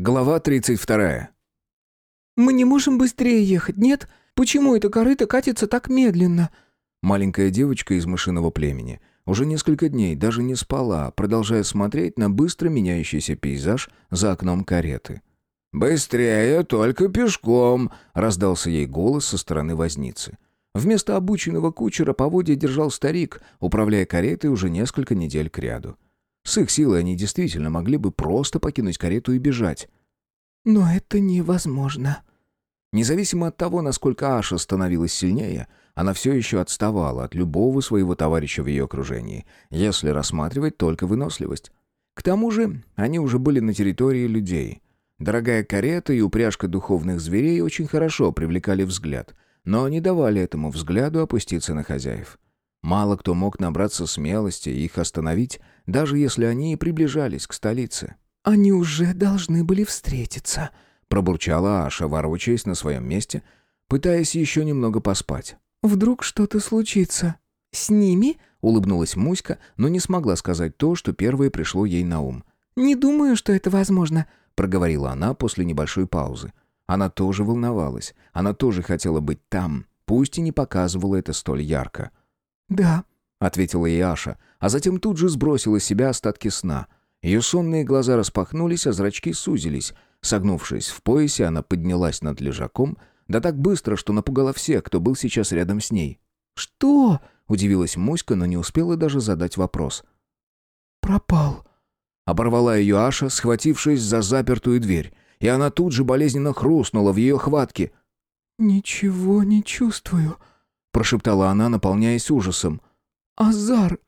Глава 32. «Мы не можем быстрее ехать, нет? Почему эта корыто катится так медленно?» Маленькая девочка из мышиного племени уже несколько дней даже не спала, продолжая смотреть на быстро меняющийся пейзаж за окном кареты. «Быстрее, только пешком!» — раздался ей голос со стороны возницы. Вместо обученного кучера поводья держал старик, управляя каретой уже несколько недель кряду. С их силой они действительно могли бы просто покинуть карету и бежать. «Но это невозможно». Независимо от того, насколько Аша становилась сильнее, она все еще отставала от любого своего товарища в ее окружении, если рассматривать только выносливость. К тому же они уже были на территории людей. Дорогая карета и упряжка духовных зверей очень хорошо привлекали взгляд, но не давали этому взгляду опуститься на хозяев. Мало кто мог набраться смелости и их остановить, даже если они и приближались к столице. «Они уже должны были встретиться», — пробурчала Аша, ворочаясь на своем месте, пытаясь еще немного поспать. «Вдруг что-то случится?» «С ними?» — улыбнулась Муська, но не смогла сказать то, что первое пришло ей на ум. «Не думаю, что это возможно», — проговорила она после небольшой паузы. Она тоже волновалась. Она тоже хотела быть там, пусть и не показывала это столь ярко. «Да», — ответила ей Аша, а затем тут же сбросила с себя остатки сна. Ее сонные глаза распахнулись, а зрачки сузились. Согнувшись в поясе, она поднялась над лежаком, да так быстро, что напугала всех, кто был сейчас рядом с ней. «Что?» — удивилась Муська, но не успела даже задать вопрос. «Пропал». Оборвала ее Аша, схватившись за запертую дверь, и она тут же болезненно хрустнула в ее хватке. «Ничего не чувствую», — прошептала она, наполняясь ужасом. «Азар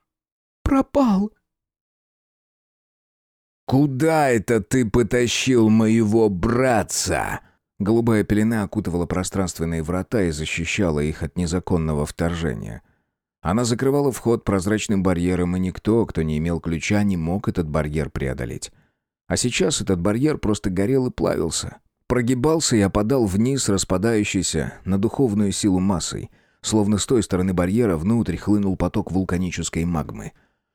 пропал». «Куда это ты потащил моего братца?» Голубая пелена окутывала пространственные врата и защищала их от незаконного вторжения. Она закрывала вход прозрачным барьером, и никто, кто не имел ключа, не мог этот барьер преодолеть. А сейчас этот барьер просто горел и плавился. Прогибался и опадал вниз, распадающийся на духовную силу массой, словно с той стороны барьера внутрь хлынул поток вулканической магмы.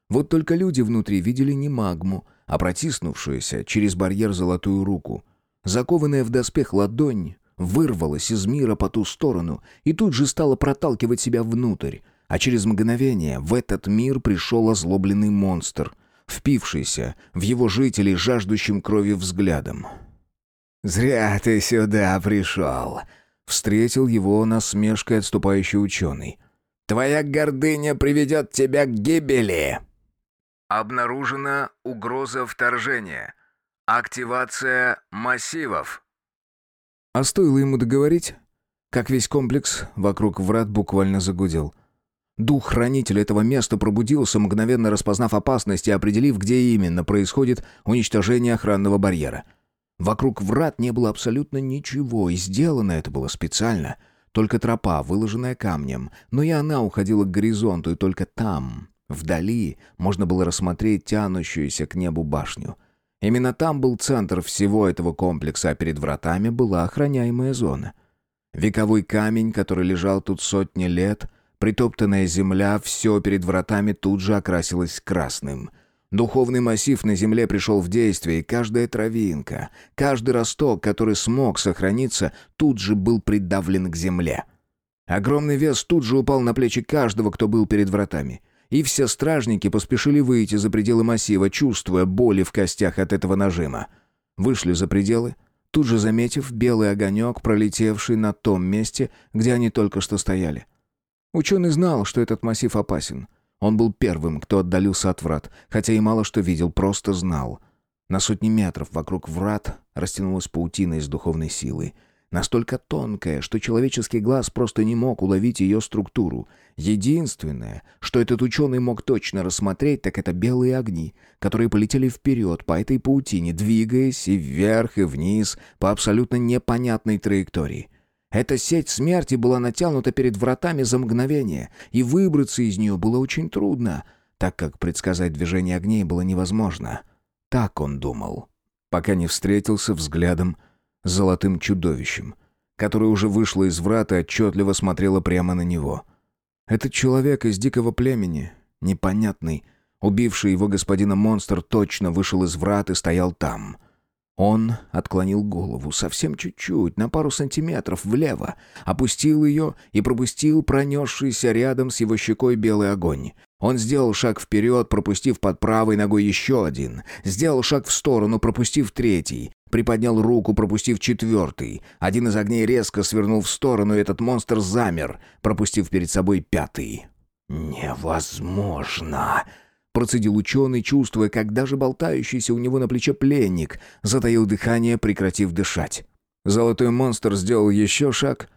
Вот только люди внутри видели не магму, а протиснувшуюся через барьер золотую руку. Закованная в доспех ладонь вырвалась из мира по ту сторону и тут же стала проталкивать себя внутрь, а через мгновение в этот мир пришел озлобленный монстр, впившийся в его жителей жаждущим крови взглядом. «Зря ты сюда пришел», Встретил его насмешкой отступающий ученый. «Твоя гордыня приведет тебя к гибели!» Обнаружена угроза вторжения. Активация массивов. А стоило ему договорить, как весь комплекс вокруг врат буквально загудел. Дух хранителя этого места пробудился, мгновенно распознав опасность и определив, где именно происходит уничтожение охранного барьера — Вокруг врат не было абсолютно ничего, и сделано это было специально. Только тропа, выложенная камнем, но и она уходила к горизонту, и только там, вдали, можно было рассмотреть тянущуюся к небу башню. Именно там был центр всего этого комплекса, а перед вратами была охраняемая зона. Вековой камень, который лежал тут сотни лет, притоптанная земля, все перед вратами тут же окрасилось красным — Духовный массив на земле пришел в действие, и каждая травинка, каждый росток, который смог сохраниться, тут же был придавлен к земле. Огромный вес тут же упал на плечи каждого, кто был перед вратами. И все стражники поспешили выйти за пределы массива, чувствуя боли в костях от этого нажима. Вышли за пределы, тут же заметив белый огонек, пролетевший на том месте, где они только что стояли. Ученый знал, что этот массив опасен — он был первым, кто отдалился от врат, хотя и мало что видел, просто знал. На сотни метров вокруг врат растянулась паутина из духовной силы. Настолько тонкая, что человеческий глаз просто не мог уловить ее структуру. Единственное, что этот ученый мог точно рассмотреть, так это белые огни, которые полетели вперед по этой паутине, двигаясь и вверх, и вниз по абсолютно непонятной траектории. Эта сеть смерти была натянута перед вратами за мгновение, и выбраться из нее было очень трудно, так как предсказать движение огней было невозможно. Так он думал, пока не встретился взглядом золотым чудовищем, которое уже вышло из врат и отчетливо смотрело прямо на него. Этот человек из дикого племени, непонятный, убивший его господина монстр, точно вышел из врат и стоял там. Он отклонил голову совсем чуть-чуть, на пару сантиметров влево, опустил ее и пропустил пронесшийся рядом с его щекой белый огонь. Он сделал шаг вперед, пропустив под правой ногой еще один. Сделал шаг в сторону, пропустив третий. Приподнял руку, пропустив четвертый. Один из огней резко свернул в сторону, и этот монстр замер, пропустив перед собой пятый. «Невозможно!» Процедил ученый, чувствуя, как даже болтающийся у него на плече пленник затаил дыхание, прекратив дышать. Золотой монстр сделал еще шаг,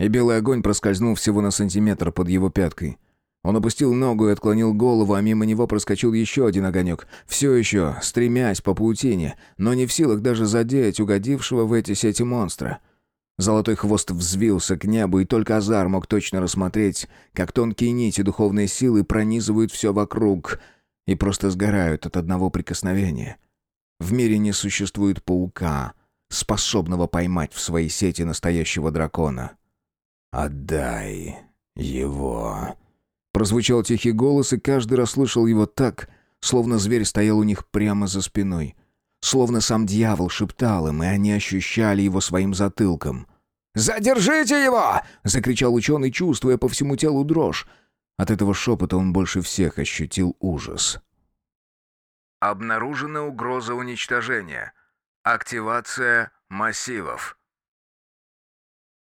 и белый огонь проскользнул всего на сантиметр под его пяткой. Он опустил ногу и отклонил голову, а мимо него проскочил еще один огонек, все еще стремясь по паутине, но не в силах даже задеть угодившего в эти сети монстра. Золотой хвост взвился к небу, и только Азар мог точно рассмотреть, как тонкие нити духовной силы пронизывают все вокруг — и просто сгорают от одного прикосновения. В мире не существует паука, способного поймать в свои сети настоящего дракона. «Отдай его!» Прозвучал тихий голос, и каждый расслышал его так, словно зверь стоял у них прямо за спиной. Словно сам дьявол шептал им, и они ощущали его своим затылком. «Задержите его!» — закричал ученый, чувствуя по всему телу дрожь. От этого шепота он больше всех ощутил ужас. Обнаружена угроза уничтожения. Активация массивов.